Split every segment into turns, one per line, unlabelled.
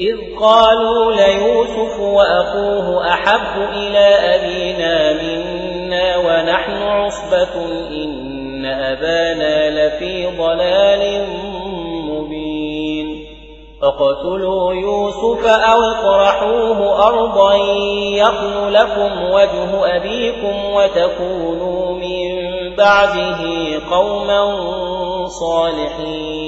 إذ قالوا ليوسف وأخوه أحب إلى أبينا منا ونحن عصبة إن أبانا لفي ضلال مبين. اقتلوا يوسف أو اطرحوه أرضا يخل لكم وجه أبيكم وتكونوا من بعده قوما صالحين.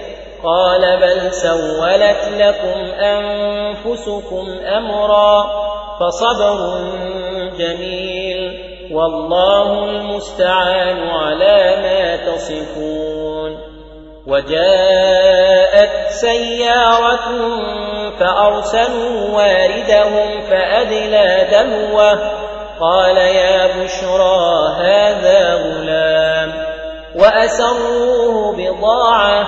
قال بل سولت لكم أنفسكم أمرا فصبر جميل والله المستعان على ما تصفون وجاءت سيارة فأرسلوا واردهم فأدلى دلوه قال يا بشرى هذا غلام وأسروه بضاعة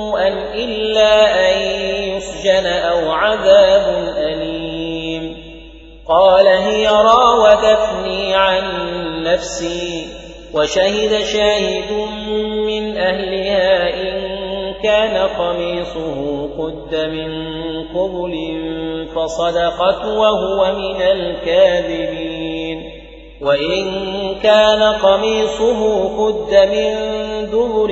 سوءا إلا أن يسجن أو عذاب أليم قال هي راودتني عن نفسي وشهد شاهد من أهلها إن كان قميصه قد من قبل فصدقت وهو من الكاذبين وإن كان قميصه قد من دبر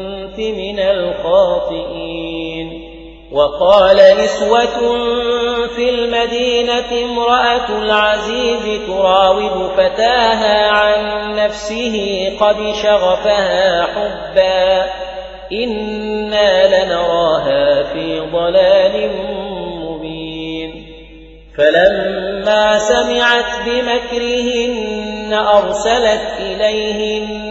من الخاطئين. وقال نسوة في المدينة امرأة العزيز تراود فتاها عن نفسه قد شغفها حبا. إنا لنراها في ضلال مبين. فلما سمعت بمكرهن أرسلت إليهن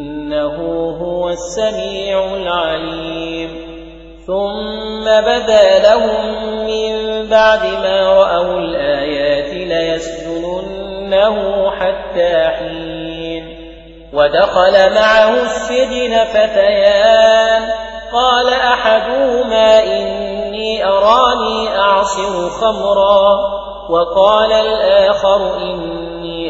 إنه هو السميع العليم. ثم بدا لهم من بعد ما رأوا الآيات ليسجننه حتى حين. ودخل معه السجن فتيان. قال أحدهما إني أراني أعصر خمرا. وقال الآخر إني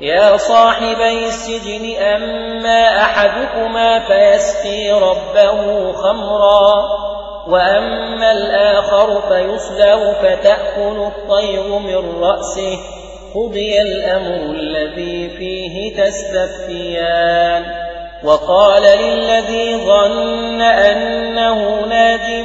يا صاحبي السجن أما أحدكما فيسقي ربه خمرا وأما الآخر فيصلب فتأكل الطير من رأسه قضي الأمر الذي فيه تستفتيان. وقال للذي ظن أنه ناج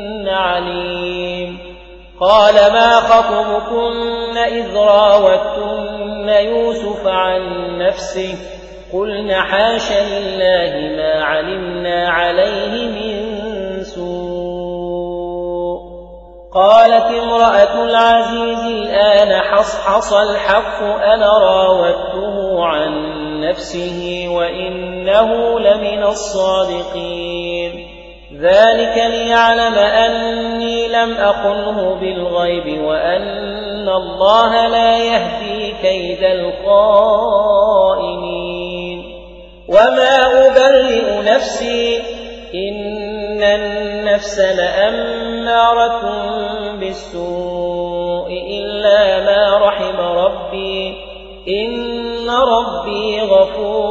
عليم. قال ما خطبكن إذ راوتن يوسف عن نفسه؟ قلن حاش لله ما علمنا عليه من سوء. قالت امرأة العزيز الآن حصحص الحق أنا راودته عن نفسه وإنه لمن الصادقين. ذلك ليعلم أني لم أخنه بالغيب وأن الله لا يهدي كيد الخائنين. وما أبرئ نفسي إن النفس لأمارة بالسوء إلا ما رحم ربي. إن ربي غفور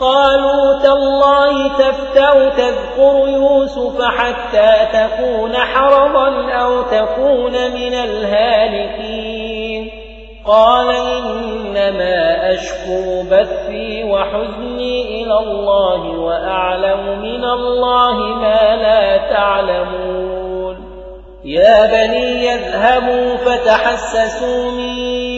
قالوا تالله تفتأ تذكر يوسف حتى تكون حرضا أو تكون من الهالكين. قال إنما أشكو بثي وحزني إلى الله وأعلم من الله ما لا تعلمون. يا بني يذهبوا فتحسسوا من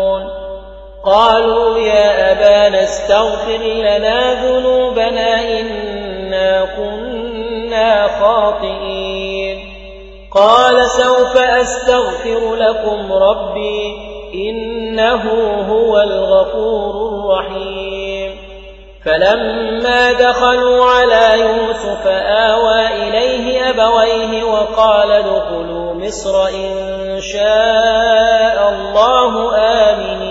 قالوا يا أبانا استغفر لنا ذنوبنا إنا كنا خاطئين. قال سوف أستغفر لكم ربي إنه هو الغفور الرحيم. فلما دخلوا على يوسف آوى إليه أبويه وقال ادخلوا مصر إن شاء الله آمنين.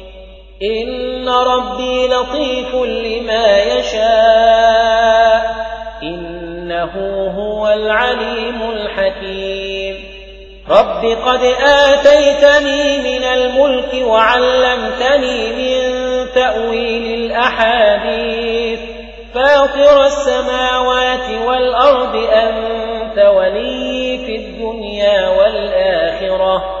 إن ربي لطيف لما يشاء إنه هو العليم الحكيم رب قد آتيتني من الملك وعلمتني من تأويل الأحاديث فاطر السماوات والأرض أنت ولي في الدنيا والآخرة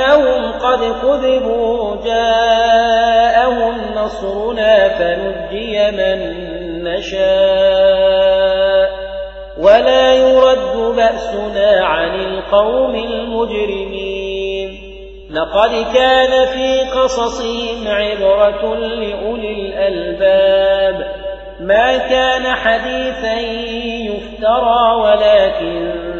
أنهم قد كذبوا جاءهم نصرنا فنجي من نشاء ولا يرد بأسنا عن القوم المجرمين. لقد كان في قصصهم عبرة لأولي الألباب. ما كان حديثا يفترى ولكن